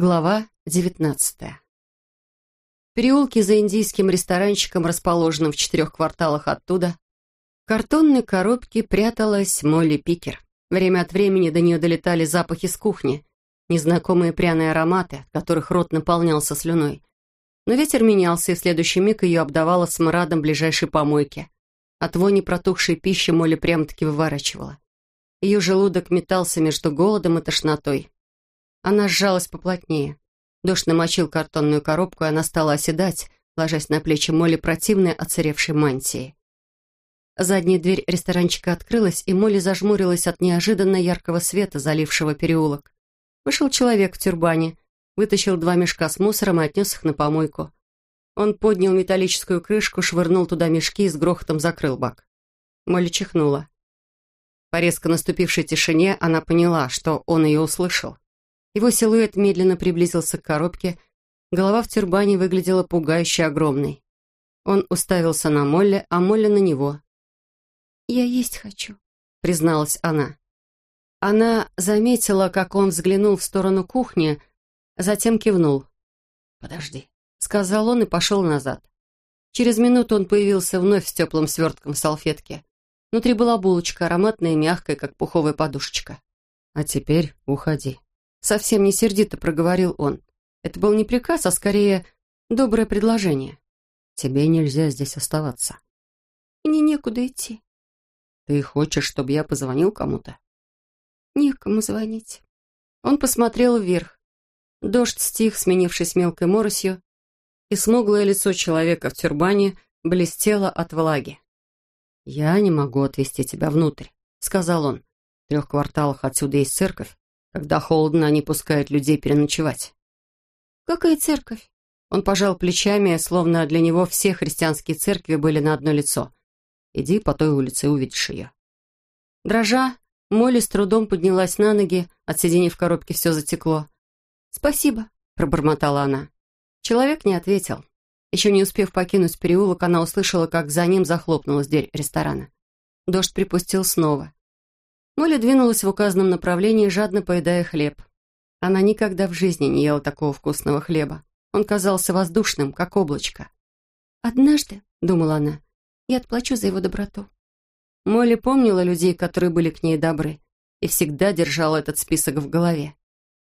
Глава девятнадцатая. В переулке за индийским ресторанчиком, расположенным в четырех кварталах оттуда, в картонной коробке пряталась Молли Пикер. Время от времени до нее долетали запахи с кухни, незнакомые пряные ароматы, от которых рот наполнялся слюной. Но ветер менялся, и в следующий миг ее обдавало смрадом ближайшей помойки. От вони протухшей пищи Молли прямо-таки выворачивала. Ее желудок метался между голодом и тошнотой. Она сжалась поплотнее. Дождь намочил картонную коробку, и она стала оседать, ложась на плечи Молли противной оцаревшей мантии. Задняя дверь ресторанчика открылась, и Молли зажмурилась от неожиданно яркого света, залившего переулок. Вышел человек в тюрбане, вытащил два мешка с мусором и отнес их на помойку. Он поднял металлическую крышку, швырнул туда мешки и с грохотом закрыл бак. Молли чихнула. По резко наступившей тишине она поняла, что он ее услышал. Его силуэт медленно приблизился к коробке, голова в тюрбане выглядела пугающе огромной. Он уставился на Молли, а Молли на него. «Я есть хочу», — призналась она. Она заметила, как он взглянул в сторону кухни, затем кивнул. «Подожди», — сказал он и пошел назад. Через минуту он появился вновь с теплым свертком в салфетке. Внутри была булочка, ароматная и мягкая, как пуховая подушечка. «А теперь уходи», Совсем не сердито проговорил он. Это был не приказ, а скорее доброе предложение. Тебе нельзя здесь оставаться. Мне некуда идти. Ты хочешь, чтобы я позвонил кому-то? Некому звонить. Он посмотрел вверх. Дождь стих, сменившись мелкой моросью, и смуглое лицо человека в тюрбане блестело от влаги. «Я не могу отвезти тебя внутрь», — сказал он. «В трех кварталах отсюда есть церковь, когда холодно, они пускают людей переночевать. «Какая церковь?» Он пожал плечами, словно для него все христианские церкви были на одно лицо. «Иди по той улице и увидишь ее». Дрожа, Молли с трудом поднялась на ноги, от сидения в коробке все затекло. «Спасибо», — пробормотала она. Человек не ответил. Еще не успев покинуть переулок, она услышала, как за ним захлопнулась дверь ресторана. Дождь припустил снова. Молли двинулась в указанном направлении, жадно поедая хлеб. Она никогда в жизни не ела такого вкусного хлеба. Он казался воздушным, как облачко. «Однажды», — думала она, — «я отплачу за его доброту». Молли помнила людей, которые были к ней добры, и всегда держала этот список в голове.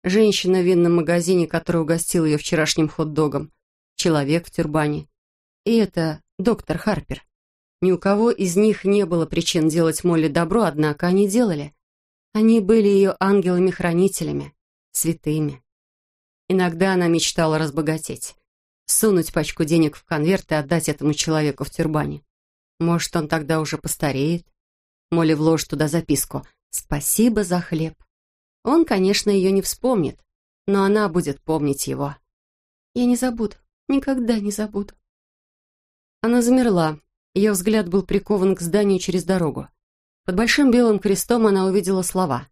Женщина в винном магазине, которая угостила ее вчерашним хот-догом, человек в тюрбане. И это доктор Харпер. Ни у кого из них не было причин делать Молли добро, однако они делали. Они были ее ангелами-хранителями, святыми. Иногда она мечтала разбогатеть, сунуть пачку денег в конверт и отдать этому человеку в тюрбане. Может, он тогда уже постареет? Молли вложит туда записку «Спасибо за хлеб». Он, конечно, ее не вспомнит, но она будет помнить его. «Я не забуду, никогда не забуду». Она замерла, ее взгляд был прикован к зданию через дорогу. Под большим белым крестом она увидела слова.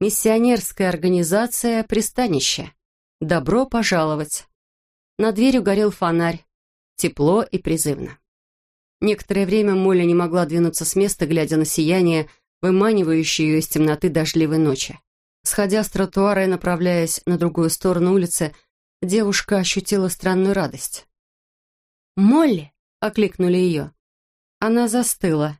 «Миссионерская организация «Пристанище». Добро пожаловать». На дверью горел фонарь. Тепло и призывно. Некоторое время Молли не могла двинуться с места, глядя на сияние, выманивающее ее из темноты дождливой ночи. Сходя с тротуара и направляясь на другую сторону улицы, девушка ощутила странную радость. «Молли!» — окликнули ее. Она застыла.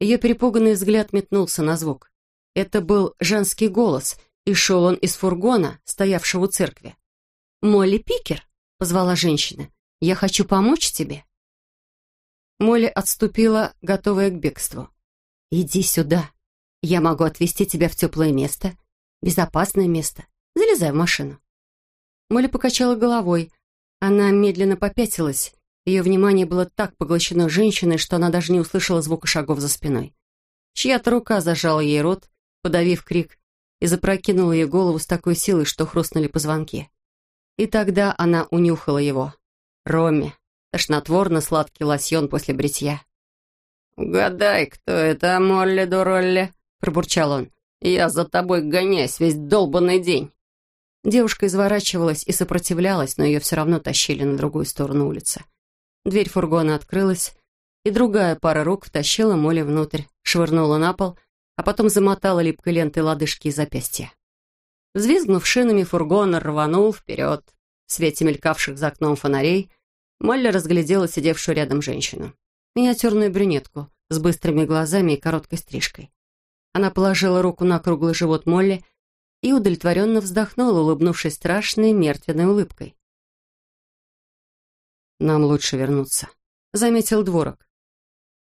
Ее перепуганный взгляд метнулся на звук. Это был женский голос, и шел он из фургона, стоявшего у церкви. «Молли Пикер», — позвала женщина, — «я хочу помочь тебе». Молли отступила, готовая к бегству. «Иди сюда. Я могу отвезти тебя в теплое место, безопасное место. Залезай в машину». Молли покачала головой. Она медленно попятилась, ее внимание было так поглощено женщиной, что она даже не услышала звука шагов за спиной. Чья-то рука зажала ей рот, подавив крик, и запрокинула ее голову с такой силой, что хрустнули позвонки. И тогда она унюхала его. Роми. Тошнотворно-сладкий лосьон после бритья. «Угадай, кто это, Молли-дуролли?» — пробурчал он. «Я за тобой гоняюсь весь долбанный день». Девушка изворачивалась и сопротивлялась, но ее все равно тащили на другую сторону улицы. Дверь фургона открылась, и другая пара рук втащила Молли внутрь, швырнула на пол, а потом замотала липкой лентой лодыжки и запястья. Взвизгнув шинами, фургон рванул вперед. В свете мелькавших за окном фонарей Молли разглядела сидевшую рядом женщину. Миниатюрную брюнетку с быстрыми глазами и короткой стрижкой. Она положила руку на круглый живот Молли и удовлетворенно вздохнула, улыбнувшись страшной мертвенной улыбкой. «Нам лучше вернуться», — заметил дворок.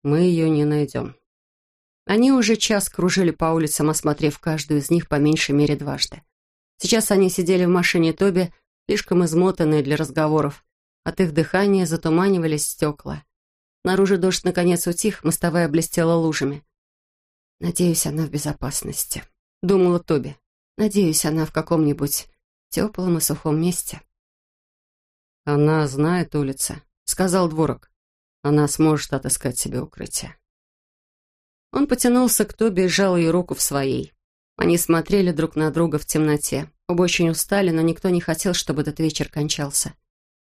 «Мы ее не найдем». Они уже час кружили по улицам, осмотрев каждую из них по меньшей мере дважды. Сейчас они сидели в машине Тоби, слишком измотанные для разговоров. От их дыхания затуманивались стекла. Наружу дождь наконец утих, мостовая блестела лужами. «Надеюсь, она в безопасности», — думала Тоби. «Надеюсь, она в каком-нибудь теплом и сухом месте». «Она знает улицы», — сказал Дворок. «Она сможет отыскать себе укрытие». Он потянулся к Тоби и сжал ее руку в своей. Они смотрели друг на друга в темноте. Оба очень устали, но никто не хотел, чтобы этот вечер кончался.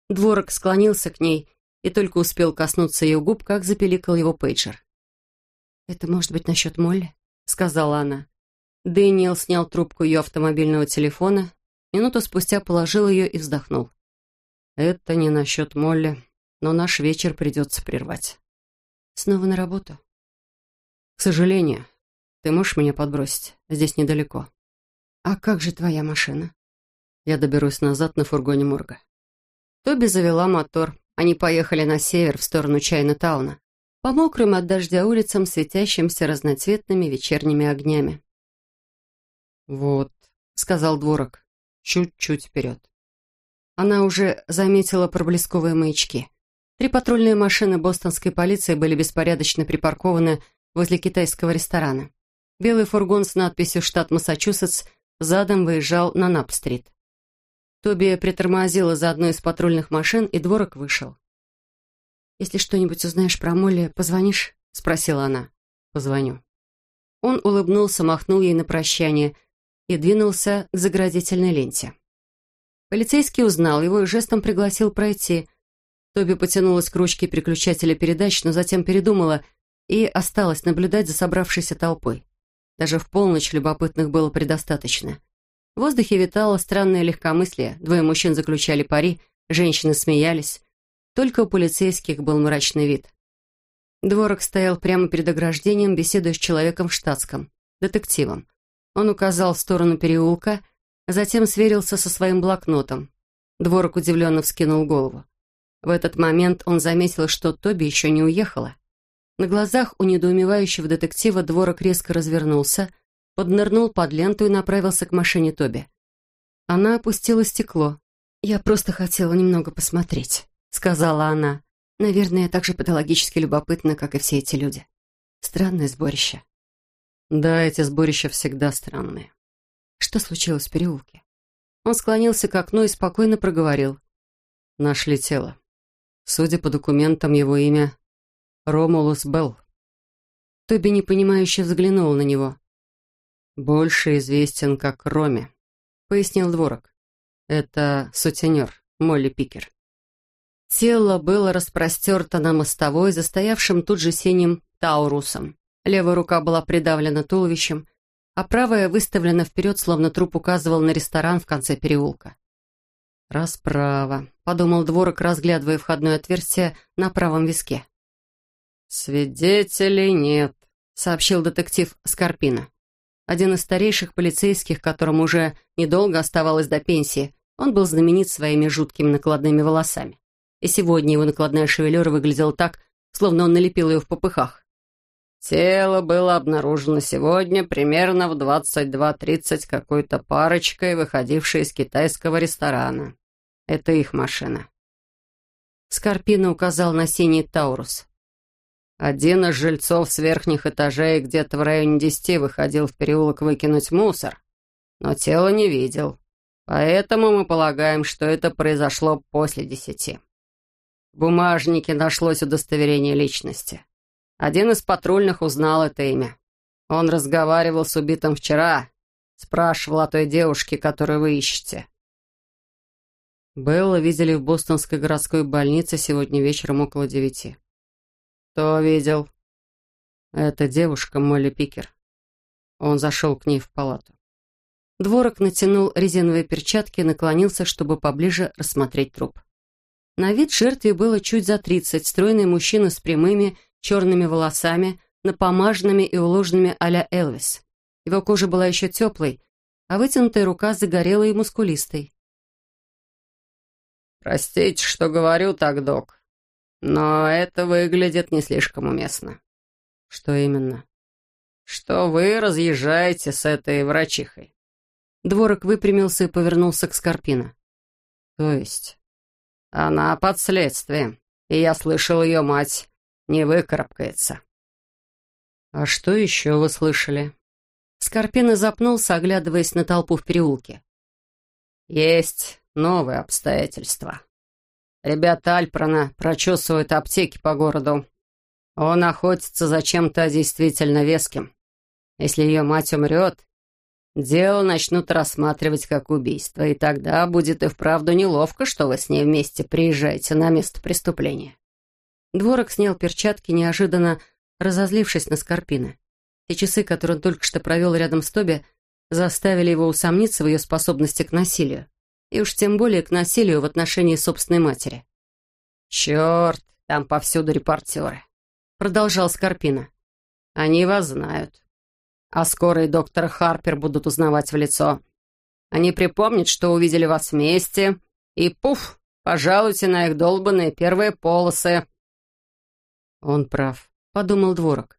Дворок склонился к ней и только успел коснуться ее губ, как запеликал его пейджер. «Это может быть насчет Молли?» — сказала она. Дэниел снял трубку ее автомобильного телефона, минуту спустя положил ее и вздохнул. «Это не насчет Молли, но наш вечер придется прервать». «Снова на работу?» «К сожалению. Ты можешь меня подбросить? Здесь недалеко». «А как же твоя машина?» «Я доберусь назад на фургоне морга». Тоби завела мотор. Они поехали на север, в сторону Чайна-тауна, по мокрым от дождя улицам, светящимся разноцветными вечерними огнями. «Вот», — сказал Дворок, — «чуть-чуть вперед». Она уже заметила проблесковые маячки. Три патрульные машины бостонской полиции были беспорядочно припаркованы возле китайского ресторана. Белый фургон с надписью «Штат Массачусетс» задом выезжал на Нап-стрит. Тоби притормозила за одной из патрульных машин, и дворок вышел. «Если что-нибудь узнаешь про Молли, позвонишь?» — спросила она. «Позвоню». Он улыбнулся, махнул ей на прощание и двинулся к заградительной ленте. Полицейский узнал его и жестом пригласил пройти. Тоби потянулась к ручке переключателя передач, но затем передумала и осталась наблюдать за собравшейся толпой. Даже в полночь любопытных было предостаточно. В воздухе витало странное легкомыслие. Двое мужчин заключали пари, женщины смеялись. Только у полицейских был мрачный вид. Дворок стоял прямо перед ограждением, беседуя с человеком в штатском, детективом. Он указал в сторону переулка, затем сверился со своим блокнотом. Дворок удивленно вскинул голову. В этот момент он заметил, что Тоби еще не уехала. На глазах у недоумевающего детектива Дворок резко развернулся, поднырнул под ленту и направился к машине Тоби. Она опустила стекло. «Я просто хотела немного посмотреть», — сказала она. «Наверное, так же патологически любопытна, как и все эти люди. Странное сборище». «Да, эти сборища всегда странные». «Что случилось в переулке?» Он склонился к окну и спокойно проговорил. «Нашли тело. Судя по документам, его имя Ромулус Белл. Тоби непонимающе взглянул на него. «Больше известен как Роми», — пояснил Дворок. «Это сутенер, Молли Пикер». Тело было распростерто на мостовой, застоявшим тут же синим таурусом. Левая рука была придавлена туловищем, а правая выставлена вперед, словно труп указывал на ресторан в конце переулка. «Расправа», — подумал Дворок, разглядывая входное отверстие на правом виске. «Свидетелей нет», — сообщил детектив Скорпина. Один из старейших полицейских, которому уже недолго оставалось до пенсии, он был знаменит своими жуткими накладными волосами. И сегодня его накладная шевелюра выглядела так, словно он налепил ее в попыхах. Тело было обнаружено сегодня примерно в 22.30 какой-то парочкой, выходившей из китайского ресторана. Это их машина. Скорпина указал на синий Таурус. Один из жильцов с верхних этажей где-то в районе десяти выходил в переулок выкинуть мусор, но тело не видел. Поэтому мы полагаем, что это произошло после десяти. В бумажнике нашлось удостоверение личности. Один из патрульных узнал это имя. Он разговаривал с убитым вчера, спрашивал о той девушке, которую вы ищете. Белла видели в бостонской городской больнице сегодня вечером около девяти. «Кто видел?» «Это девушка Молли Пикер». Он зашел к ней в палату. Дворок натянул резиновые перчатки и наклонился, чтобы поближе рассмотреть труп. На вид жертве было чуть за тридцать, стройный мужчина с прямыми черными волосами, напомаженными и уложенными а-ля Элвис. Его кожа была еще теплой, а вытянутая рука загорелой и мускулистой. «Простите, что говорю так, док, но это выглядит не слишком уместно». «Что именно?» «Что вы разъезжаете с этой врачихой». Дворок выпрямился и повернулся к Скорпино. «То есть?» «Она под следствием, и я слышал, ее мать не выкарабкается». «А что еще вы слышали?» Скорпина запнулся, оглядываясь на толпу в переулке. «Есть новые обстоятельства. Ребята Альпрона прочесывают аптеки по городу. Он охотится за чем-то действительно веским. Если ее мать умрет, дело начнут рассматривать как убийство, и тогда будет и вправду неловко, что вы с ней вместе приезжаете на место преступления». Дворок снял перчатки, неожиданно разозлившись на Скорпина. Те часы, которые он только что провел рядом с Тоби, заставили его усомниться в ее способности к насилию. И уж тем более к насилию в отношении собственной матери. «Черт, там повсюду репортеры», — продолжал Скорпина. «Они вас знают. А скоро и доктор Харпер будут узнавать в лицо. Они припомнят, что увидели вас вместе, и пуф, пожалуйте на их долбанные первые полосы». Он прав подумал Дворок.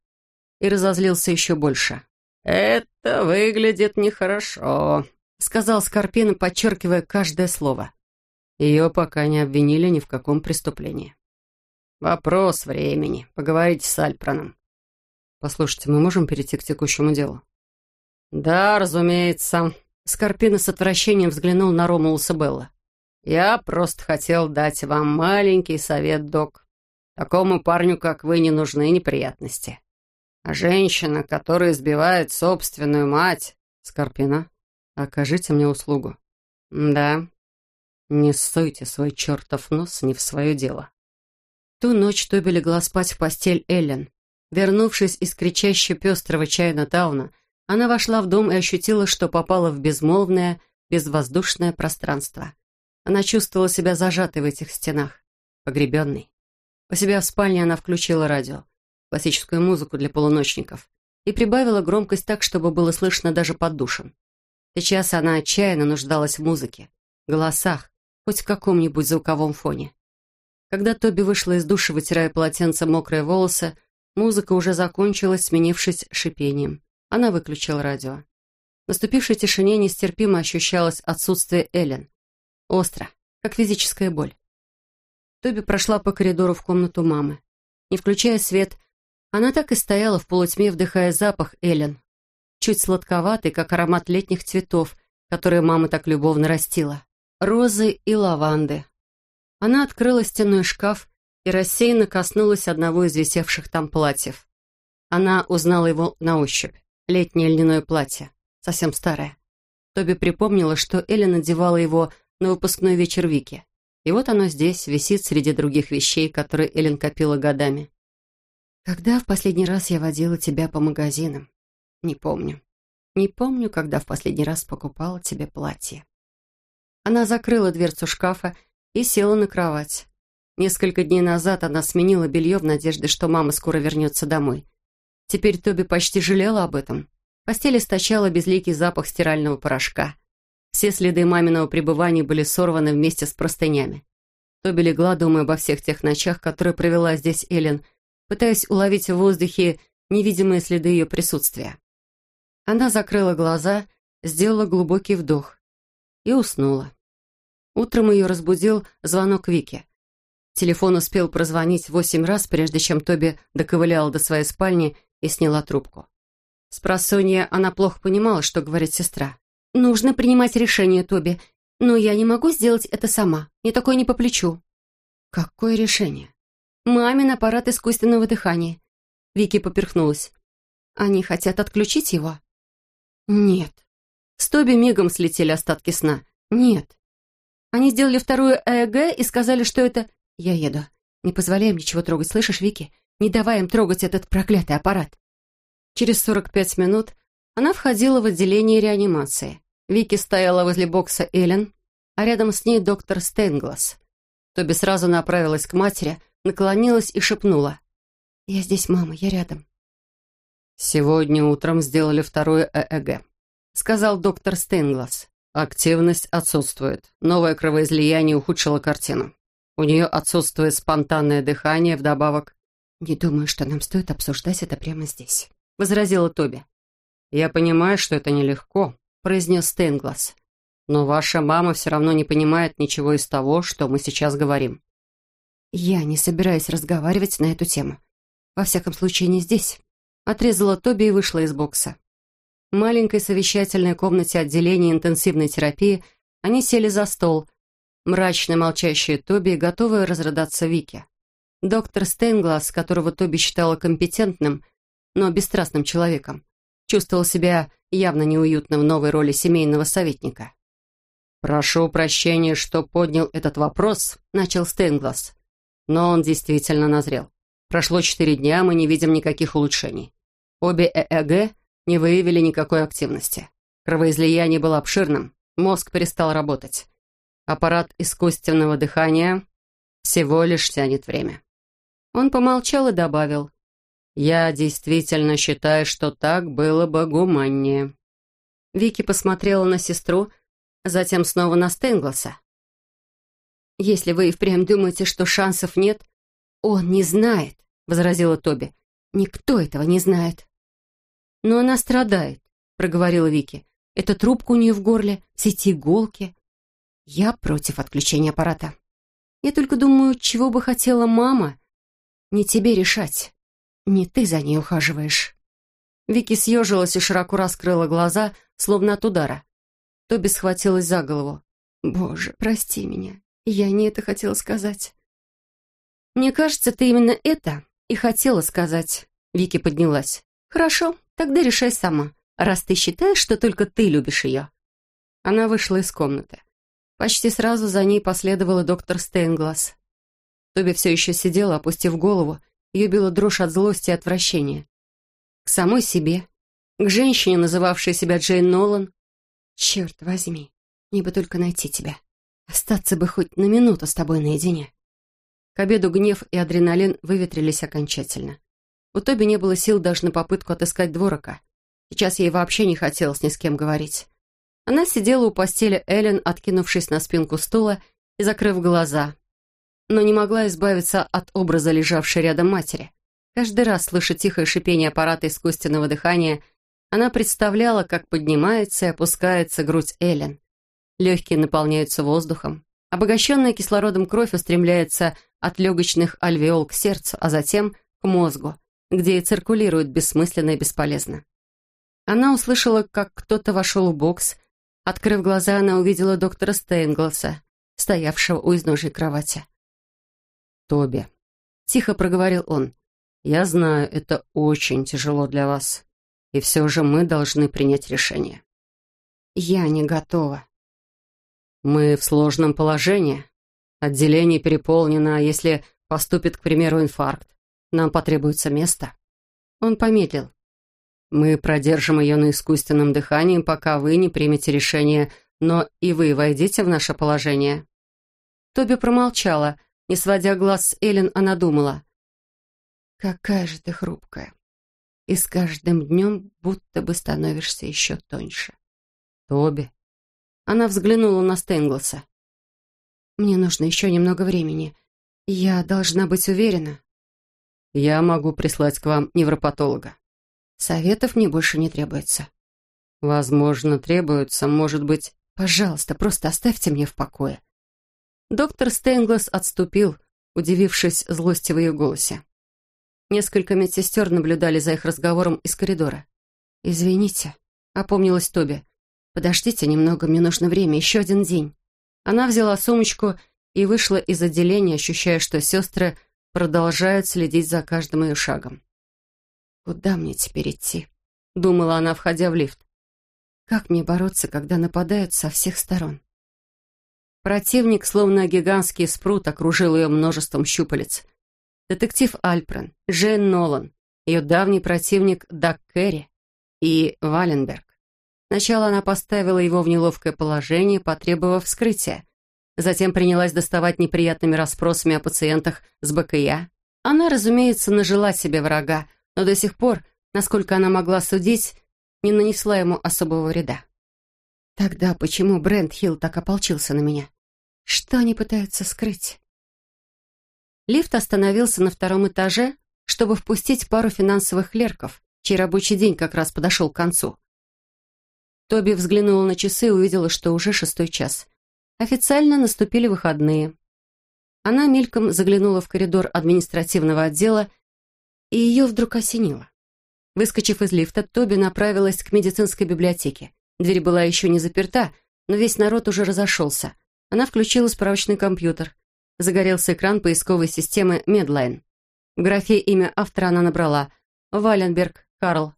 И разозлился еще больше. «Это выглядит нехорошо», — сказал Скорпина, подчеркивая каждое слово. Ее пока не обвинили ни в каком преступлении. «Вопрос времени. Поговорите с Альпроном». «Послушайте, мы можем перейти к текущему делу?» «Да, разумеется». Скорпина с отвращением взглянул на Ромулуса Белла. «Я просто хотел дать вам маленький совет, док. Такому парню, как вы, не нужны неприятности. А женщина, которая избивает собственную мать... Скорпина, окажите мне услугу. Да. Не стойте свой чертов нос не в свое дело. Ту ночь Тоби легла спать в постель Эллен. Вернувшись из кричащего пестрого Чайна Тауна, она вошла в дом и ощутила, что попала в безмолвное, безвоздушное пространство. Она чувствовала себя зажатой в этих стенах, погребенной. У себя в спальне она включила радио, классическую музыку для полуночников, и прибавила громкость так, чтобы было слышно даже под душем. Сейчас она отчаянно нуждалась в музыке, голосах, хоть в каком-нибудь звуковом фоне. Когда Тоби вышла из душа, вытирая полотенцем мокрые волосы, музыка уже закончилась, сменившись шипением. Она выключила радио. В наступившей тишине нестерпимо ощущалось отсутствие Эллен. Остро, как физическая боль. Тоби прошла по коридору в комнату мамы. Не включая свет, она так и стояла в полутьме, вдыхая запах Эллен. Чуть сладковатый, как аромат летних цветов, которые мама так любовно растила. Розы и лаванды. Она открыла стенной шкаф и рассеянно коснулась одного из висевших там платьев. Она узнала его на ощупь. Летнее льняное платье. Совсем старое. Тоби припомнила, что Эллен надевала его на выпускной вечер Вики. И вот оно здесь, висит среди других вещей, которые Эллен копила годами. «Когда в последний раз я водила тебя по магазинам?» «Не помню. Не помню, когда в последний раз покупала тебе платье». Она закрыла дверцу шкафа и села на кровать. Несколько дней назад она сменила белье в надежде, что мама скоро вернется домой. Теперь Тоби почти жалела об этом. Постель источала безликий запах стирального порошка. Все следы маминого пребывания были сорваны вместе с простынями. Тоби легла, думая обо всех тех ночах, которые провела здесь Эллен, пытаясь уловить в воздухе невидимые следы ее присутствия. Она закрыла глаза, сделала глубокий вдох и уснула. Утром ее разбудил звонок Вики. Телефон успел прозвонить восемь раз, прежде чем Тоби доковыляла до своей спальни и сняла трубку. С просонья она плохо понимала, что говорит сестра. «Нужно принимать решение, Тоби. Но я не могу сделать это сама. Мне такое не по плечу». «Какое решение?» «Мамин аппарат искусственного дыхания». Вики поперхнулась. «Они хотят отключить его?» «Нет». С Тоби мигом слетели остатки сна. «Нет». Они сделали вторую ЭЭГ и сказали, что это... Я еду. Не позволяем ничего трогать, слышишь, Вики? Не давай им трогать этот проклятый аппарат. Через 45 минут она входила в отделение реанимации. Вики стояла возле бокса Эллен, а рядом с ней доктор Стенглас. Тоби сразу направилась к матери, наклонилась и шепнула. «Я здесь, мама, я рядом». «Сегодня утром сделали второе ЭЭГ», — сказал доктор Стенглас. «Активность отсутствует. Новое кровоизлияние ухудшило картину. У нее отсутствует спонтанное дыхание, вдобавок...» «Не думаю, что нам стоит обсуждать это прямо здесь», — возразила Тоби. «Я понимаю, что это нелегко», — произнес Стенглас. «Но ваша мама все равно не понимает ничего из того, что мы сейчас говорим». «Я не собираюсь разговаривать на эту тему. Во всяком случае, не здесь». Отрезала Тоби и вышла из бокса. В маленькой совещательной комнате отделения интенсивной терапии они сели за стол, мрачно молчащие Тоби, готовые разрыдаться Вики. Доктор Стейнглас, которого Тоби считала компетентным, но бесстрастным человеком, чувствовал себя явно неуютно в новой роли семейного советника. «Прошу прощения, что поднял этот вопрос», — начал Стейнглас. «Но он действительно назрел. Прошло четыре дня, мы не видим никаких улучшений. Обе ЭЭГ не выявили никакой активности. Кровоизлияние было обширным, мозг перестал работать. Аппарат искусственного дыхания всего лишь тянет время. Он помолчал и добавил. «Я действительно считаю, что так было бы гуманнее». Вики посмотрела на сестру, затем снова на Стенгласа. «Если вы и впрямь думаете, что шансов нет, он не знает», — возразила Тоби. «Никто этого не знает». «Но она страдает», — проговорила Вики. «Это трубка у нее в горле, все эти иголки». «Я против отключения аппарата. Я только думаю, чего бы хотела мама. Не тебе решать. Не ты за ней ухаживаешь». Вики съежилась и широко раскрыла глаза, словно от удара. Тоби схватилась за голову. «Боже, прости меня. Я не это хотела сказать». «Мне кажется, ты именно это и хотела сказать». Вики поднялась. «Хорошо, тогда решай сама, раз ты считаешь, что только ты любишь ее». Она вышла из комнаты. Почти сразу за ней последовала доктор Стейнглас. Тоби все еще сидела, опустив голову, ее била дрожь от злости и отвращения. К самой себе, к женщине, называвшей себя Джейн Нолан. «Черт возьми, мне бы только найти тебя. Остаться бы хоть на минуту с тобой наедине». К обеду гнев и адреналин выветрились окончательно. У Тоби не было сил даже на попытку отыскать дворока. Сейчас ей вообще не хотелось ни с кем говорить. Она сидела у постели Эллен, откинувшись на спинку стула и закрыв глаза, но не могла избавиться от образа лежавшей рядом матери. Каждый раз, слыша тихое шипение аппарата искусственного дыхания, она представляла, как поднимается и опускается грудь Эллен. Легкие наполняются воздухом. Обогащенная кислородом кровь устремляется от легочных альвеол к сердцу, а затем к мозгу, где и циркулирует бессмысленно и бесполезно. Она услышала, как кто-то вошел в бокс. Открыв глаза, она увидела доктора Стейнглса, стоявшего у изножия кровати. «Тоби», — тихо проговорил он, — «я знаю, это очень тяжело для вас, и все же мы должны принять решение». «Я не готова». «Мы в сложном положении. Отделение переполнено, а если поступит, к примеру, инфаркт, нам потребуется место». Он помедлил. «Мы продержим ее на искусственном дыхании, пока вы не примете решение, но и вы войдите в наше положение». Тоби промолчала. Не сводя глаз с Эллен, она думала. «Какая же ты хрупкая. И с каждым днем будто бы становишься еще тоньше». «Тоби». Она взглянула на Стенглса. «Мне нужно еще немного времени. Я должна быть уверена». «Я могу прислать к вам невропатолога». «Советов мне больше не требуется». «Возможно, требуется, может быть...» «Пожалуйста, просто оставьте меня в покое». Доктор Стейнглас отступил, удивившись злости в ее голосе. Несколько медсестер наблюдали за их разговором из коридора. «Извините», — опомнилась Тоби. «Подождите немного, мне нужно время, еще один день». Она взяла сумочку и вышла из отделения, ощущая, что сестры продолжают следить за каждым ее шагом. «Куда мне теперь идти?» — думала она, входя в лифт. «Как мне бороться, когда нападают со всех сторон?» Противник, словно гигантский спрут, окружил ее множеством щупалец. Детектив Альпрен, Джейн Нолан, ее давний противник Дак Керри и Валенберг. Сначала она поставила его в неловкое положение, потребовав вскрытия. Затем принялась доставать неприятными расспросами о пациентах с БКЯ. Она, разумеется, нажила себе врага, но до сих пор, насколько она могла судить, не нанесла ему особого вреда. Тогда почему Брент Хилл так ополчился на меня? Что они пытаются скрыть? Лифт остановился на втором этаже, чтобы впустить пару финансовых клерков, чей рабочий день как раз подошел к концу. Тоби взглянула на часы и увидела, что уже шестой час. Официально наступили выходные. Она мельком заглянула в коридор административного отдела, и ее вдруг осенило. Выскочив из лифта, Тоби направилась к медицинской библиотеке. Дверь была еще не заперта, но весь народ уже разошелся. Она включила справочный компьютер. Загорелся экран поисковой системы Medline. В графе имя автора она набрала «Валенберг Карл».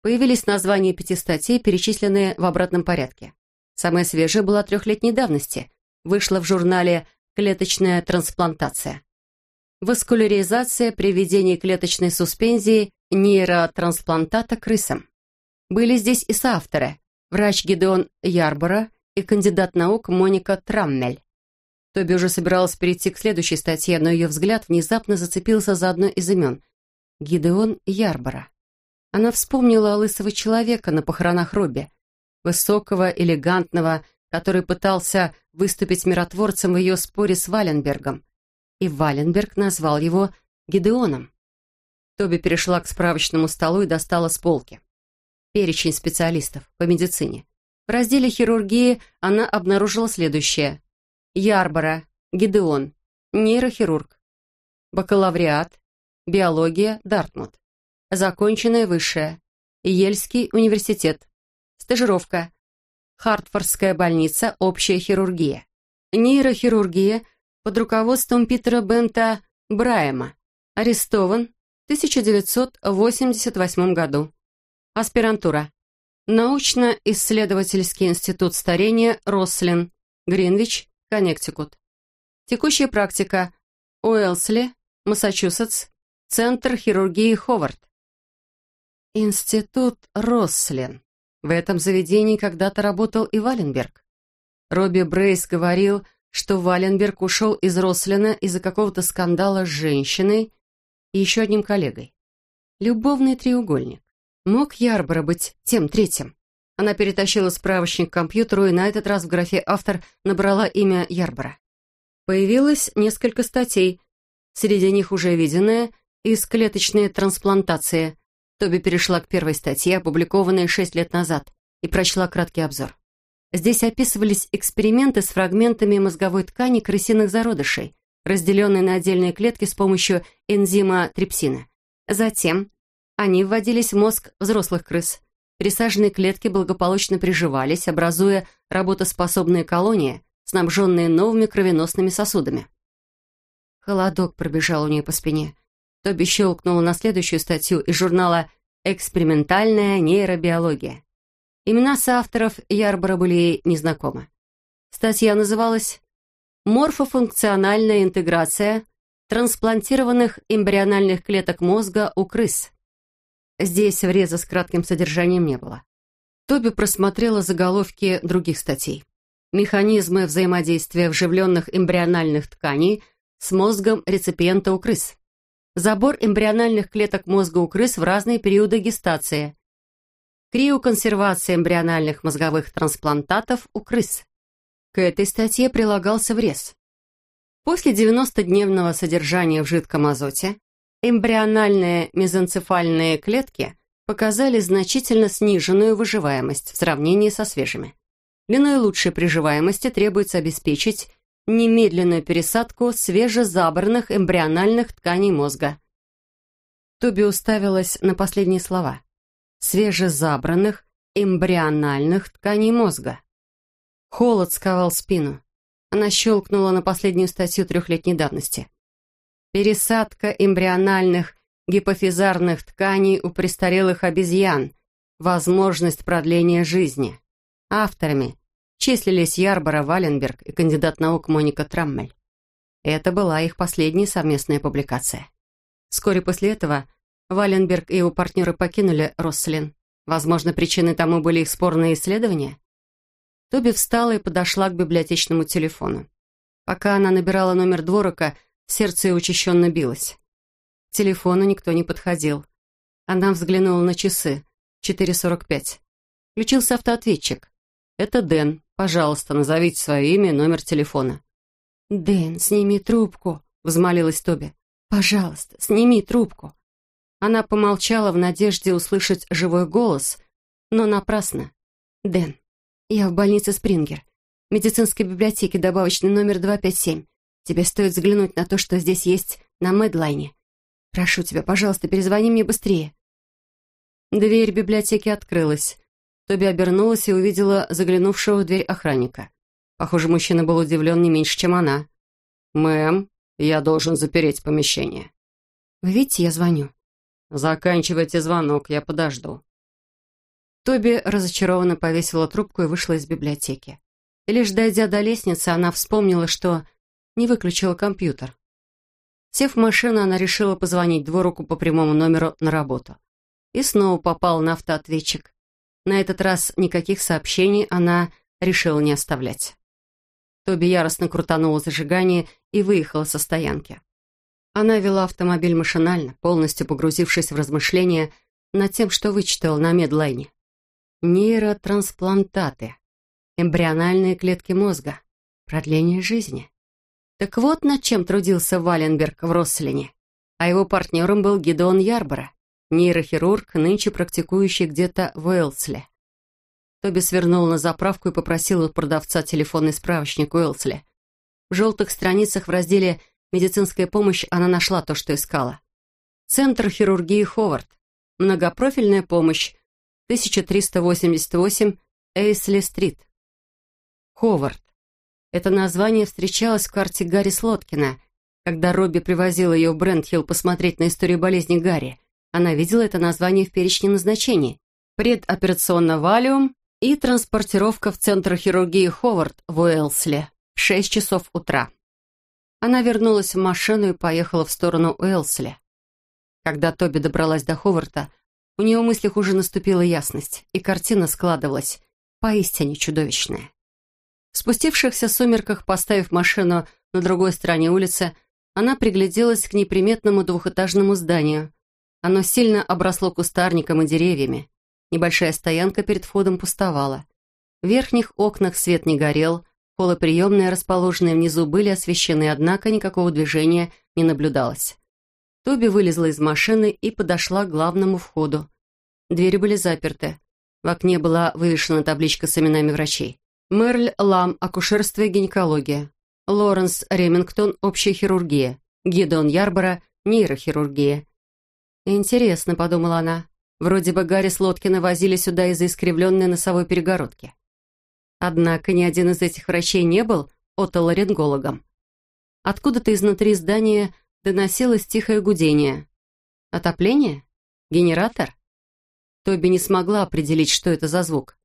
Появились названия пяти статей, перечисленные в обратном порядке. Самая свежая была трехлетней давности. Вышла в журнале «Клеточная трансплантация». Васкуляризация при введении клеточной суспензии нейротрансплантата крысам. Были здесь и соавторы, врач Гидеон Ярбора и кандидат наук Моника Траммель. Тоби уже собиралась перейти к следующей статье, но ее взгляд внезапно зацепился за одно из имен — Гидеон Ярбора. Она вспомнила лысого человека на похоронах Робби, высокого, элегантного, который пытался выступить миротворцем в ее споре с Валенбергом. И Валенберг назвал его Гидеоном. Тоби перешла к справочному столу и достала с полки. Перечень специалистов по медицине. В разделе хирургии она обнаружила следующее. Ярбора, Гидеон, нейрохирург. Бакалавриат, биология, Дартмут. Законченное высшее. Ельский университет. Стажировка. Хартфордская больница, общая хирургия. Нейрохирургия под руководством Питера Бента Брайема. Арестован в 1988 году. Аспирантура. Научно-исследовательский институт старения Рослин, Гринвич, Коннектикут. Текущая практика. Уэлсли, Массачусетс, Центр хирургии Ховард. Институт Рослин. В этом заведении когда-то работал и Валенберг. Робби Брейс говорил, что Валенберг ушел из Рослина из-за какого-то скандала с женщиной и еще одним коллегой. Любовный треугольник. Мог Ярбора быть тем третьим? Она перетащила справочник к компьютеру и на этот раз в графе «Автор» набрала имя Ярбора. Появилось несколько статей, среди них уже виденная из клеточной трансплантации, Тоби перешла к первой статье, опубликованной шесть лет назад, и прочла краткий обзор. Здесь описывались эксперименты с фрагментами мозговой ткани крысиных зародышей, разделенные на отдельные клетки с помощью энзима трипсина. Затем они вводились в мозг взрослых крыс. Присаженные клетки благополучно приживались, образуя работоспособные колонии, снабженные новыми кровеносными сосудами. Холодок пробежал у нее по спине. Тоби щелкнула на следующую статью из журнала «Экспериментальная нейробиология». Имена соавторов Ярбора были ей незнакомы. Статья называлась «Морфофункциональная интеграция трансплантированных эмбриональных клеток мозга у крыс». Здесь вреза с кратким содержанием не было. Тоби просмотрела заголовки других статей. Механизмы взаимодействия вживленных эмбриональных тканей с мозгом реципиента у крыс забор эмбриональных клеток мозга у крыс в разные периоды гестации, криоконсервация эмбриональных мозговых трансплантатов у крыс. К этой статье прилагался врез. После 90-дневного содержания в жидком азоте эмбриональные мезенцефальные клетки показали значительно сниженную выживаемость в сравнении со свежими. Для наилучшей приживаемости требуется обеспечить немедленную пересадку свежезабранных эмбриональных тканей мозга. Туби уставилась на последние слова. Свежезабранных эмбриональных тканей мозга. Холод сковал спину. Она щелкнула на последнюю статью трехлетней давности. Пересадка эмбриональных гипофизарных тканей у престарелых обезьян. Возможность продления жизни. Авторами числились Ярбора Валенберг и кандидат наук Моника Траммель. Это была их последняя совместная публикация. Вскоре после этого Валенберг и его партнеры покинули Росслин. Возможно, причиной тому были их спорные исследования? Тоби встала и подошла к библиотечному телефону. Пока она набирала номер дворока, сердце ее учащенно билось. К телефону никто не подходил. Она взглянула на часы. 4.45. Включился автоответчик. «Это Дэн. Пожалуйста, назовите свое имя и номер телефона». «Дэн, сними трубку», — взмолилась Тоби. «Пожалуйста, сними трубку». Она помолчала в надежде услышать живой голос, но напрасно. «Дэн, я в больнице Спрингер. Медицинской библиотеке добавочный номер 257. Тебе стоит взглянуть на то, что здесь есть на Медлайне. Прошу тебя, пожалуйста, перезвони мне быстрее». Дверь библиотеки открылась. Тоби обернулась и увидела заглянувшего в дверь охранника. Похоже, мужчина был удивлен не меньше, чем она. «Мэм, я должен запереть помещение». «Вы видите, я звоню». «Заканчивайте звонок, я подожду». Тоби разочарованно повесила трубку и вышла из библиотеки. И лишь дойдя до лестницы, она вспомнила, что не выключила компьютер. Сев в машину, она решила позвонить дворуку по прямому номеру на работу. И снова попал на автоответчик. На этот раз никаких сообщений она решила не оставлять. Тоби яростно крутанула зажигание и выехала со стоянки. Она вела автомобиль машинально, полностью погрузившись в размышления над тем, что вычитала на медлайне. Нейротрансплантаты. Эмбриональные клетки мозга. Продление жизни. Так вот над чем трудился Валенберг в Росселине. А его партнером был Гидеон Ярбора, нейрохирург, нынче практикующий где-то в Уэлсли. Тоби свернул на заправку и попросил у продавца телефонный справочник Уэлсли. В желтых страницах в разделе «Медицинская помощь» она нашла то, что искала. Центр хирургии Ховард. Многопрофильная помощь. 1388 Эйсли-стрит. Ховард. Это название встречалось в карте Гарри Слоткина. Когда Робби привозила ее в Брентхилл посмотреть на историю болезни Гарри, она видела это название в перечне назначений. Предоперационно валиум и транспортировка в Центр хирургии Ховард в Уэлсли в 6 часов утра. Она вернулась в машину и поехала в сторону Уэлсли. Когда Тоби добралась до Ховарда, у нее в мыслях уже наступила ясность, и картина складывалась поистине чудовищная. В спустившихся сумерках, поставив машину на другой стороне улицы, она пригляделась к неприметному двухэтажному зданию. Оно сильно обросло кустарником и деревьями. Небольшая стоянка перед входом пустовала. В верхних окнах свет не горел, холлы приемные, расположенные внизу, были освещены, однако никакого движения не наблюдалось. Тоби вылезла из машины и подошла к главному входу. Двери были заперты. В окне была вывешена табличка с именами врачей. Мерль Лам, акушерство и гинекология. Лоренс Ремингтон, общая хирургия. Гидон Ярбора, нейрохирургия. «Интересно», — подумала она. «Вроде бы Гарри с Лоткина возили сюда из-за искривленной носовой перегородки». Однако ни один из этих врачей не был отоларингологом. Откуда-то изнутри здания доносилось тихое гудение. Отопление? Генератор? Тоби не смогла определить, что это за звук.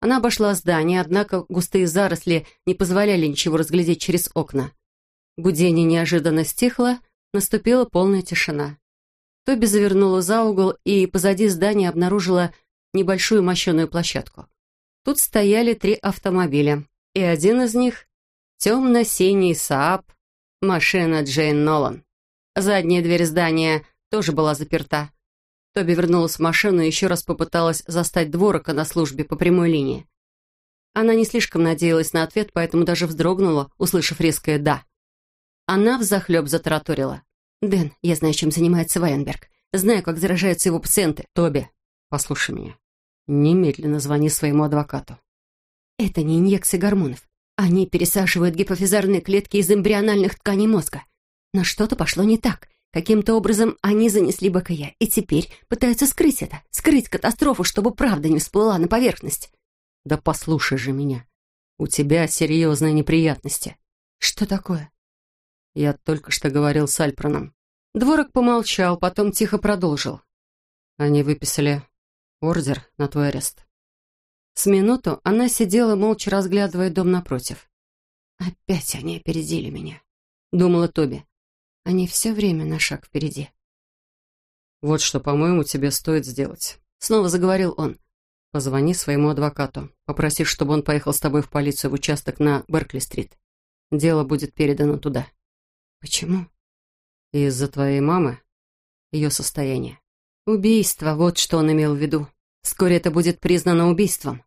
Она обошла здание, однако густые заросли не позволяли ничего разглядеть через окна. Гудение неожиданно стихло, наступила полная тишина. Тоби завернула за угол и позади здания обнаружила небольшую мощеную площадку. Тут стояли три автомобиля, и один из них — темно-синий Saab, машина Джейн Нолан. Задняя дверь здания тоже была заперта. Тоби вернулась в машину и еще раз попыталась застать дворока на службе по прямой линии. Она не слишком надеялась на ответ, поэтому даже вздрогнула, услышав резкое «да». Она взахлеб затараторила. «Дэн, я знаю, чем занимается Вайенберг. Знаю, как заражаются его пациенты. Тоби, послушай меня. Немедленно звони своему адвокату». «Это не инъекции гормонов. Они пересаживают гипофизарные клетки из эмбриональных тканей мозга. Но что-то пошло не так. Каким-то образом они занесли БКЯ, и теперь пытаются скрыть это, скрыть катастрофу, чтобы правда не всплыла на поверхность. Да послушай же меня. У тебя серьезные неприятности. Что такое? Я только что говорил с Альпроном. Дворок помолчал, потом тихо продолжил. Они выписали ордер на твой арест. С минуту она сидела, молча разглядывая дом напротив. «Опять они опередили меня», — думала Тоби. Они все время на шаг впереди. «Вот что, по-моему, тебе стоит сделать», — снова заговорил он. Позвони своему адвокату. Попроси, чтобы он поехал с тобой в полицию в участок на Беркли-стрит. Дело будет передано туда. Почему? Из-за твоей мамы. Ее состояние. Убийство, вот что он имел в виду. Вскоре это будет признано убийством.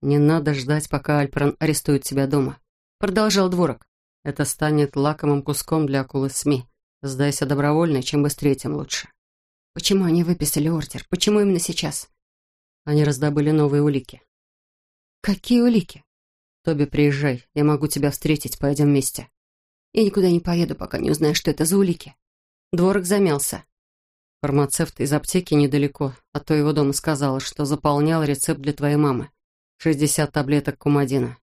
Не надо ждать, пока Альперон арестует тебя дома. Продолжал Дворок. Это станет лакомым куском для акулы СМИ. Сдайся добровольно, чем быстрее, тем лучше. Почему они выписали ордер? Почему именно сейчас? Они раздобыли новые улики. Какие улики? Тоби, приезжай. Я могу тебя встретить, пойдем вместе. Я никуда не поеду, пока не узнаю, что это за улики. Дворок замялся. Фармацевт из аптеки недалеко от твоего дома сказала, что заполнял рецепт для твоей мамы. 60 таблеток кумадина.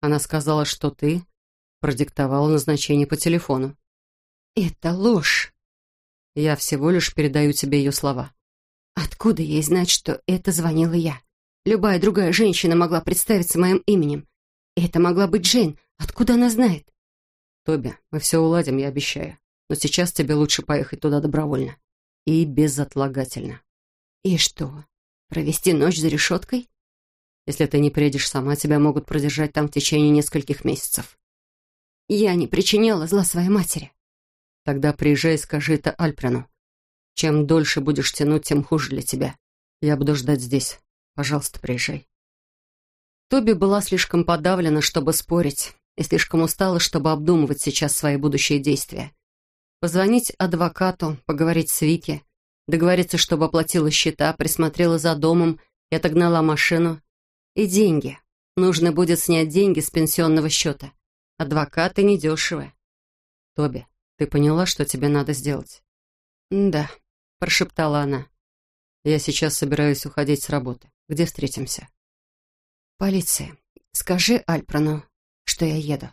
Она сказала, что ты продиктовала назначение по телефону. Это ложь. Я всего лишь передаю тебе ее слова. Откуда ей знать, что это звонила я? Любая другая женщина могла представиться моим именем. Это могла быть Джейн. Откуда она знает? Тоби, мы все уладим, я обещаю. Но сейчас тебе лучше поехать туда добровольно. И безотлагательно. И что, провести ночь за решеткой? Если ты не приедешь сама, тебя могут продержать там в течение нескольких месяцев. Я не причиняла зла своей матери. Тогда приезжай и скажи это Альпрену. Чем дольше будешь тянуть, тем хуже для тебя. Я буду ждать здесь. Пожалуйста, приезжай. Тоби была слишком подавлена, чтобы спорить, и слишком устала, чтобы обдумывать сейчас свои будущие действия. Позвонить адвокату, поговорить с Вики, договориться, чтобы оплатила счета, присмотрела за домом и отогнала машину. И деньги. Нужно будет снять деньги с пенсионного счета. Адвокаты недешевые. Тоби, ты поняла, что тебе надо сделать? Да, прошептала она. Я сейчас собираюсь уходить с работы. Где встретимся? Полиция. Скажи Альпрону, что я еду.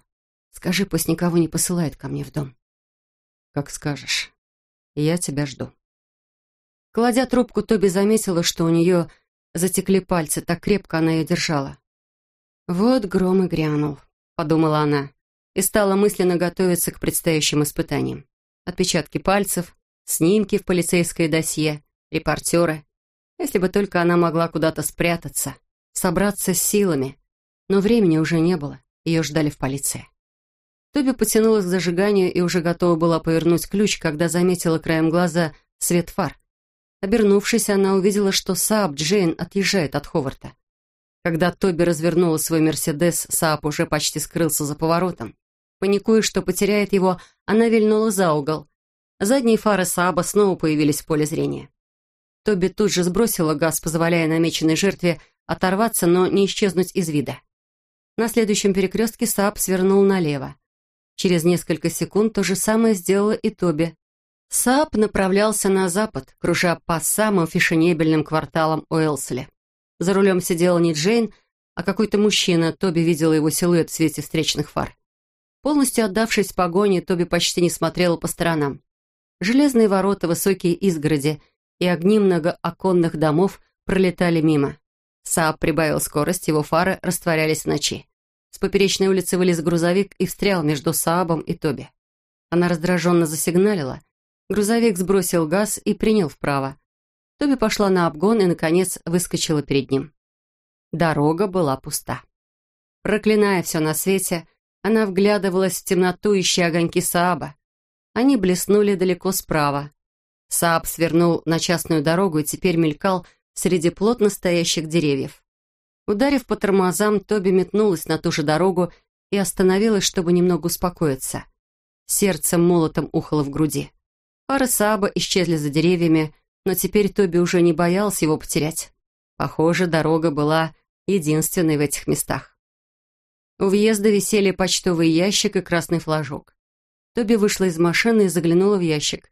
Скажи, пусть никого не посылает ко мне в дом. Как скажешь. Я тебя жду. Кладя трубку, Тоби заметила, что у нее затекли пальцы, так крепко она ее держала. «Вот гром и грянул», — подумала она, и стала мысленно готовиться к предстоящим испытаниям. Отпечатки пальцев, снимки в полицейское досье, репортеры. Если бы только она могла куда-то спрятаться, собраться с силами. Но времени уже не было, ее ждали в полиции. Тоби потянулась к зажиганию и уже готова была повернуть ключ, когда заметила краем глаза свет фар. Обернувшись, она увидела, что Сааб Джейн отъезжает от Ховарта. Когда Тоби развернула свой «Мерседес», Сааб уже почти скрылся за поворотом. Паникуя, что потеряет его, она вильнула за угол. Задние фары Сааба снова появились в поле зрения. Тоби тут же сбросила газ, позволяя намеченной жертве оторваться, но не исчезнуть из вида. На следующем перекрестке Сааб свернул налево. Через несколько секунд то же самое сделала и Тоби. Сааб направлялся на запад, кружа по самым фешенебельным кварталам Уэлсли. За рулем сидела не Джейн, а какой-то мужчина. Тоби видела его силуэт в свете встречных фар. Полностью отдавшись погоне, Тоби почти не смотрела по сторонам. Железные ворота, высокие изгороди и огни многооконных домов пролетали мимо. Сааб прибавил скорость, его фары растворялись в ночи. С поперечной улицы вылез грузовик и встрял между Саабом и Тоби. Она раздраженно засигналила. Грузовик сбросил газ и принял вправо. Тоби пошла на обгон и, наконец, выскочила перед ним. Дорога была пуста. Проклиная все на свете, она вглядывалась в темноту, ища огоньки Сааба. Они блеснули далеко справа. Сааб свернул на частную дорогу и теперь мелькал среди плотно стоящих деревьев. Ударив по тормозам, Тоби метнулась на ту же дорогу и остановилась, чтобы немного успокоиться. Сердце молотом ухало в груди. Фары Сааба исчезли за деревьями, но теперь Тоби уже не боялся его потерять. Похоже, дорога была единственной в этих местах. У въезда висели почтовый ящик и красный флажок. Тоби вышла из машины и заглянула в ящик.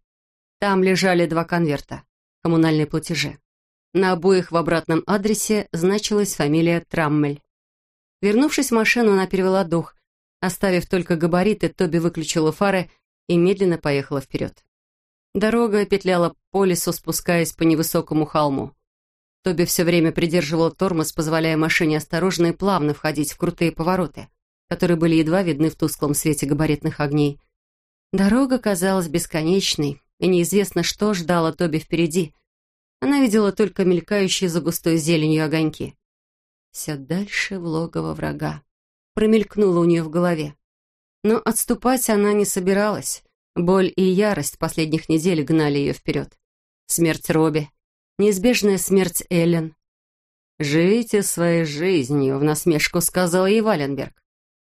Там лежали два конверта, коммунальные платежи. На обоих в обратном адресе значилась фамилия Траммель. Вернувшись в машину, она перевела дух. Оставив только габариты, Тоби выключила фары и медленно поехала вперед. Дорога петляла по лесу, спускаясь по невысокому холму. Тоби все время придерживала тормоз, позволяя машине осторожно и плавно входить в крутые повороты, которые были едва видны в тусклом свете габаритных огней. Дорога казалась бесконечной, и неизвестно, что ждало Тоби впереди. Она видела только мелькающие за густой зеленью огоньки. Все дальше в логово врага. Промелькнуло у нее в голове. Но отступать она не собиралась. Боль и ярость последних недель гнали ее вперед. Смерть Робби, неизбежная смерть Эллен. «Живите своей жизнью», — в насмешку сказала ей Валенберг.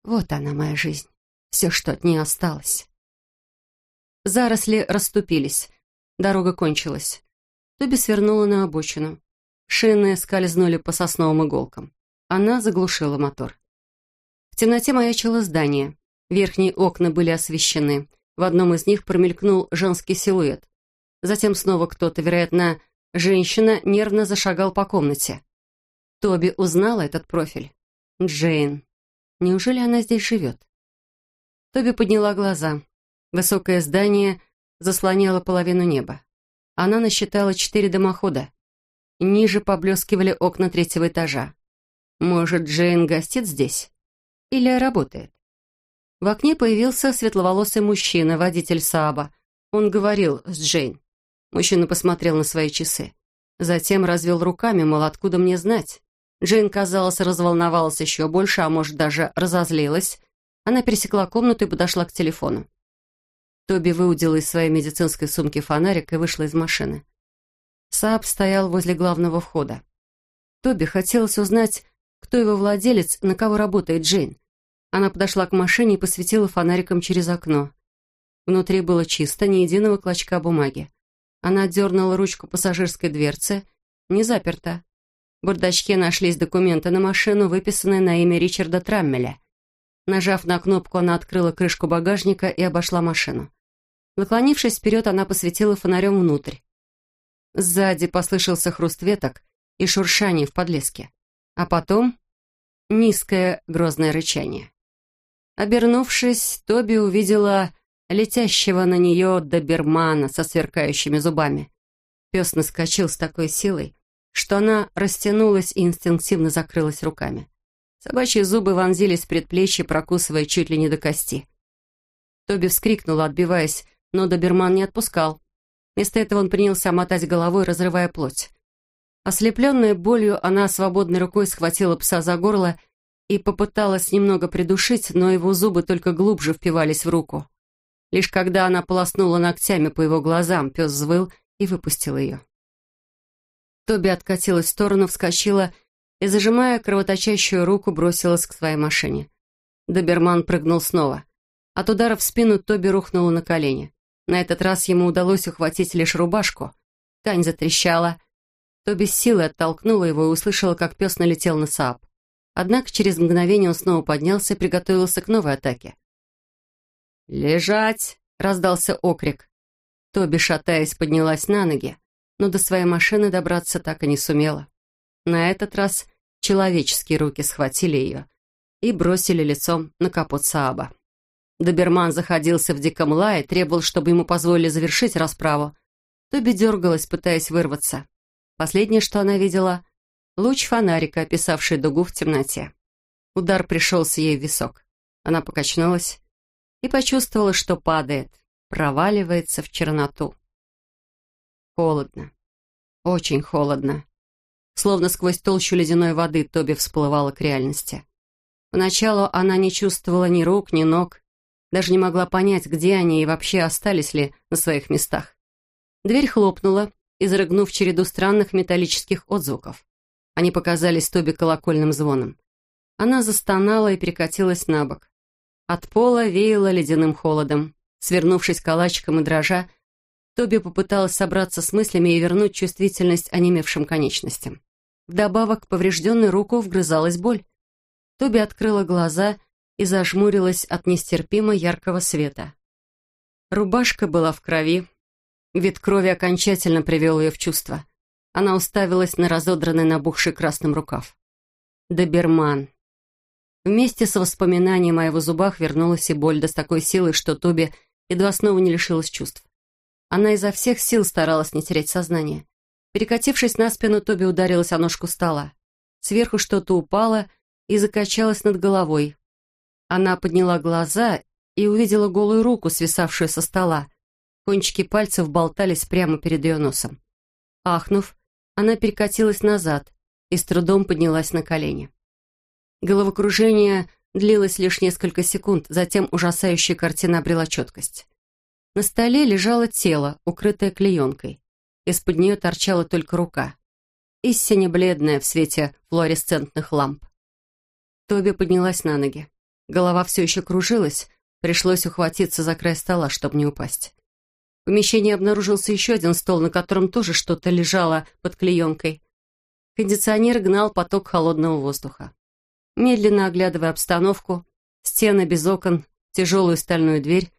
«Вот она, моя жизнь. Все, что от нее осталось». Заросли расступились. Дорога кончилась. Тоби свернула на обочину. Шины скользнули по сосновым иголкам. Она заглушила мотор. В темноте маячило здание. Верхние окна были освещены. В одном из них промелькнул женский силуэт. Затем снова кто-то, вероятно, женщина, нервно зашагал по комнате. Тоби узнала этот профиль. Джейн. Неужели она здесь живет? Тоби подняла глаза. Высокое здание заслоняло половину неба. Она насчитала четыре дымохода. Ниже поблескивали окна третьего этажа. Может, Джейн гостит здесь? Или работает? В окне появился светловолосый мужчина, водитель Сааба. Он говорил с Джейн. Мужчина посмотрел на свои часы. Затем развел руками, мол, откуда мне знать? Джейн, казалось, разволновалась еще больше, а может, даже разозлилась. Она пересекла комнату и подошла к телефону. Тоби выудила из своей медицинской сумки фонарик и вышла из машины. Сааб стоял возле главного входа. Тоби хотелось узнать, кто его владелец, на кого работает Джейн. Она подошла к машине и посветила фонариком через окно. Внутри было чисто, ни единого клочка бумаги. Она дернула ручку пассажирской дверцы. Не заперта. В бардачке нашлись документы на машину, выписанные на имя Ричарда Траммеля. Нажав на кнопку, она открыла крышку багажника и обошла машину. Наклонившись вперед, она посветила фонарем внутрь. Сзади послышался хруст веток и шуршание в подлеске. А потом низкое грозное рычание. Обернувшись, Тоби увидела летящего на нее добермана со сверкающими зубами. Пес наскочил с такой силой, что она растянулась и инстинктивно закрылась руками. Собачьи зубы вонзились в предплечье, прокусывая чуть ли не до кости. Тоби вскрикнула, отбиваясь, но доберман не отпускал. Вместо этого он принялся мотать головой, разрывая плоть. Ослепленная болью, она свободной рукой схватила пса за горло и попыталась немного придушить, но его зубы только глубже впивались в руку. Лишь когда она полоснула ногтями по его глазам, пес взвыл и выпустил ее. Тоби откатилась в сторону, вскочила и, зажимая кровоточащую руку, бросилась к своей машине. Доберман прыгнул снова. От удара в спину Тоби рухнула на колени. На этот раз ему удалось ухватить лишь рубашку. Ткань затрещала. Тоби с силой оттолкнула его и услышала, как пес налетел на Сааб. Однако через мгновение он снова поднялся и приготовился к новой атаке. «Лежать!» — раздался окрик. Тоби, шатаясь, поднялась на ноги, но до своей машины добраться так и не сумела. На этот раз человеческие руки схватили ее и бросили лицом на капот Сааба. Доберман заходился в диком лае, требовал, чтобы ему позволили завершить расправу. Тоби дергалась, пытаясь вырваться. Последнее, что она видела — луч фонарика, описавший дугу в темноте. Удар пришелся ей в висок. Она покачнулась и почувствовала, что падает, проваливается в черноту. Холодно. Очень холодно. Словно сквозь толщу ледяной воды Тоби всплывала к реальности. Поначалу она не чувствовала ни рук, ни ног, даже не могла понять, где они и вообще остались ли на своих местах. Дверь хлопнула, изрыгнув череду странных металлических отзвуков. Они показались Тоби колокольным звоном. Она застонала и перекатилась на бок. От пола веяло ледяным холодом. Свернувшись калачиком и дрожа, Тоби попыталась собраться с мыслями и вернуть чувствительность онемевшим конечностям. Вдобавок, поврежденную руку вгрызалась боль. Тоби открыла глаза и зажмурилась от нестерпимо яркого света. Рубашка была в крови. Вид крови окончательно привел ее в чувство. Она уставилась на разодранный набухший красным рукав. Доберман. Вместе с воспоминанием о его зубах вернулась и боль, да с такой силой, что Тоби едва снова не лишилась чувств. Она изо всех сил старалась не терять сознание. Перекатившись на спину, Тоби ударилась о ножку стола. Сверху что-то упало и закачалось над головой. Она подняла глаза и увидела голую руку, свисавшую со стола. Кончики пальцев болтались прямо перед ее носом. Ахнув, Она перекатилась назад и с трудом поднялась на колени. Головокружение длилось лишь несколько секунд, затем ужасающая картина обрела четкость. На столе лежало тело, укрытое клеенкой. Из-под нее торчала только рука. Истине бледная в свете флуоресцентных ламп. Тоби поднялась на ноги. Голова все еще кружилась, пришлось ухватиться за край стола, чтобы не упасть. В помещении обнаружился еще один стол, на котором тоже что-то лежало под клеенкой. Кондиционер гнал поток холодного воздуха. Медленно оглядывая обстановку, стены без окон, тяжелую стальную дверь,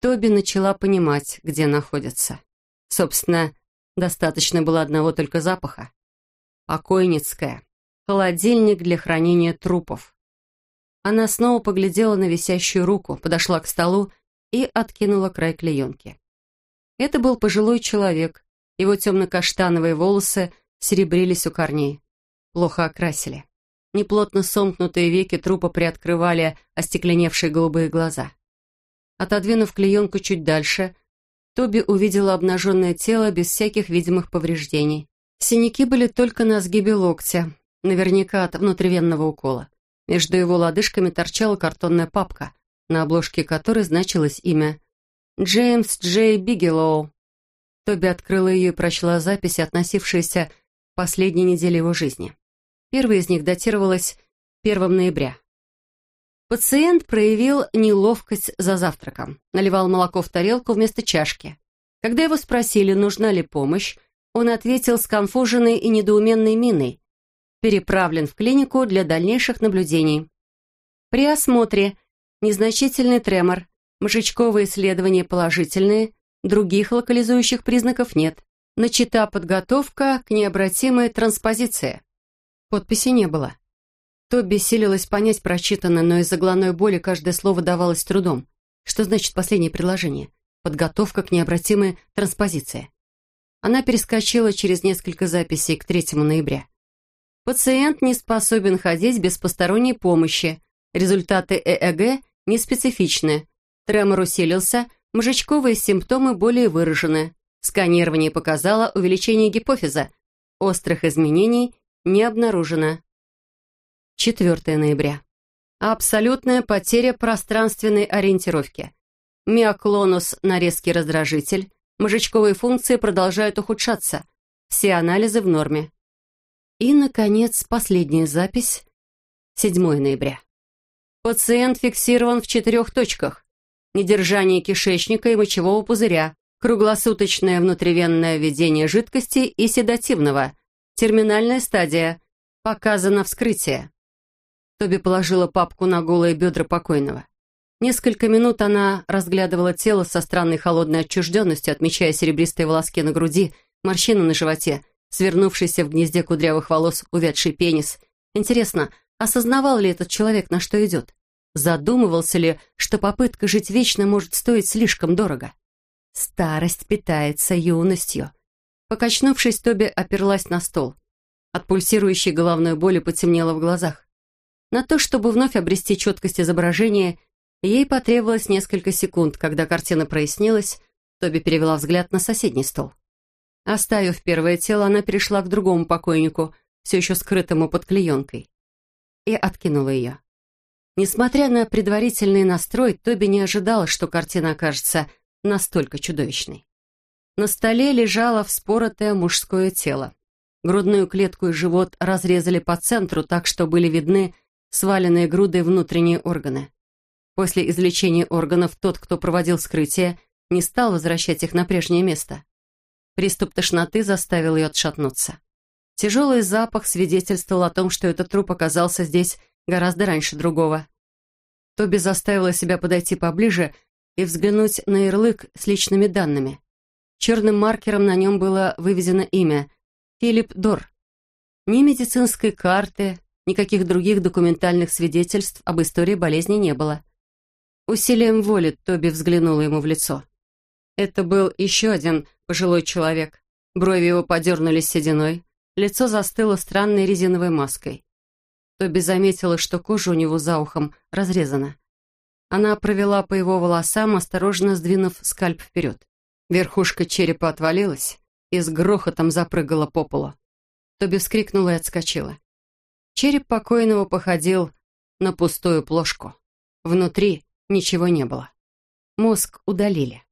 Тоби начала понимать, где находится. Собственно, достаточно было одного только запаха. Покойницкая. Холодильник для хранения трупов. Она снова поглядела на висящую руку, подошла к столу и откинула край клеенки. Это был пожилой человек. Его темно-каштановые волосы серебрились у корней. Плохо окрасили. Неплотно сомкнутые веки трупа приоткрывали остекленевшие голубые глаза. Отодвинув клеенку чуть дальше, Тоби увидела обнаженное тело без всяких видимых повреждений. Синяки были только на сгибе локтя, наверняка от внутривенного укола. Между его лодыжками торчала картонная папка, на обложке которой значилось имя Джеймс Джей Бигелоу. Тоби открыла ее и прочла записи, относившиеся к последней неделе его жизни. Первая из них датировалась 1 ноября. Пациент проявил неловкость за завтраком, наливал молоко в тарелку вместо чашки. Когда его спросили, нужна ли помощь, он ответил с конфуженной и недоуменной миной. Переправлен в клинику для дальнейших наблюдений. При осмотре незначительный тремор, Мышечковые исследования положительные, других локализующих признаков нет. Начата подготовка к необратимой транспозиции. Подписи не было. Тоби силилась понять прочитанное, но из-за головной боли каждое слово давалось трудом. Что значит последнее предложение? Подготовка к необратимой транспозиции. Она перескочила через несколько записей к 3 ноября. Пациент не способен ходить без посторонней помощи. Результаты ЭЭГ неспецифичны. Тремор усилился, мозжечковые симптомы более выражены. Сканирование показало увеличение гипофиза. Острых изменений не обнаружено. 4 ноября. Абсолютная потеря пространственной ориентировки. Миоклонус на резкий раздражитель. Мозжечковые функции продолжают ухудшаться. Все анализы в норме. И, наконец, последняя запись. 7 ноября. Пациент фиксирован в четырех точках недержание кишечника и мочевого пузыря, круглосуточное внутривенное введение жидкости и седативного, терминальная стадия, показано вскрытие. Тоби положила папку на голые бедра покойного. Несколько минут она разглядывала тело со странной холодной отчужденностью, отмечая серебристые волоски на груди, морщины на животе, свернувшийся в гнезде кудрявых волос увядший пенис. Интересно, осознавал ли этот человек, на что идет? Задумывался ли, что попытка жить вечно может стоить слишком дорого? Старость питается юностью. Покачнувшись, Тоби оперлась на стол. От пульсирующей головной боли потемнело в глазах. На то, чтобы вновь обрести четкость изображения, ей потребовалось несколько секунд, когда картина прояснилась, Тоби перевела взгляд на соседний стол. Оставив первое тело, она перешла к другому покойнику, все еще скрытому под клеенкой, и откинула ее. Несмотря на предварительный настрой, Тоби не ожидала, что картина окажется настолько чудовищной. На столе лежало вспоротое мужское тело. Грудную клетку и живот разрезали по центру, так что были видны сваленные грудой внутренние органы. После извлечения органов тот, кто проводил вскрытие, не стал возвращать их на прежнее место. Приступ тошноты заставил ее отшатнуться. Тяжелый запах свидетельствовал о том, что этот труп оказался здесь гораздо раньше другого. Тоби заставила себя подойти поближе и взглянуть на ярлык с личными данными. Черным маркером на нем было выведено имя Филипп Дор. Ни медицинской карты, никаких других документальных свидетельств об истории болезни не было. Усилием воли Тоби взглянула ему в лицо. Это был еще один пожилой человек. Брови его подернулись сединой, лицо застыло странной резиновой маской. Тоби заметила, что кожа у него за ухом разрезана. Она провела по его волосам, осторожно сдвинув скальп вперед. Верхушка черепа отвалилась, и с грохотом запрыгала по полу. Тоби вскрикнула и отскочила. Череп покойного походил на пустую плошку. Внутри ничего не было. Мозг удалили.